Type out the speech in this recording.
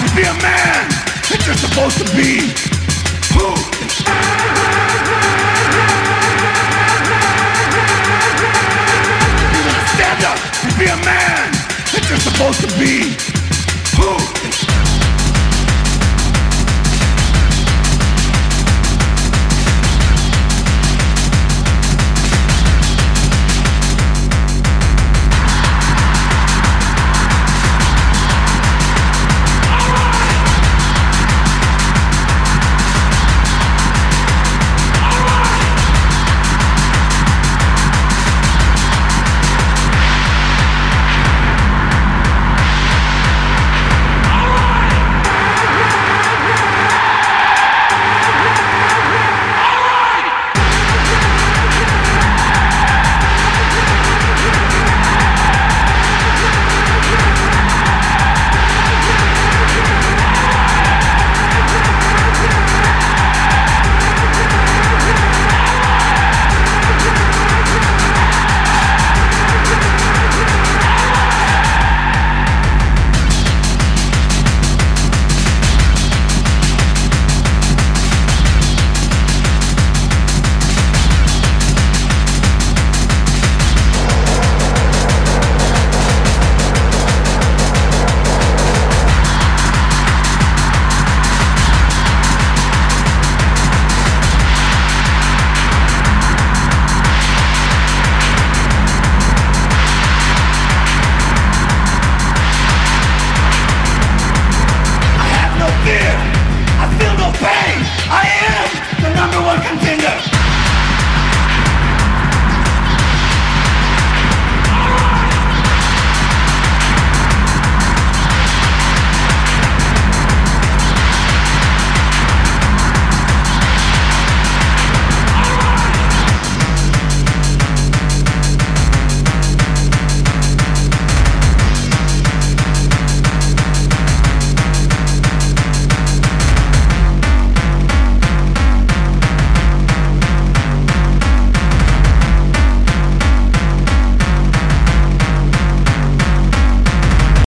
to be a man that you're supposed to be. Who? You wanna stand up and be a man that you're supposed to be. Who?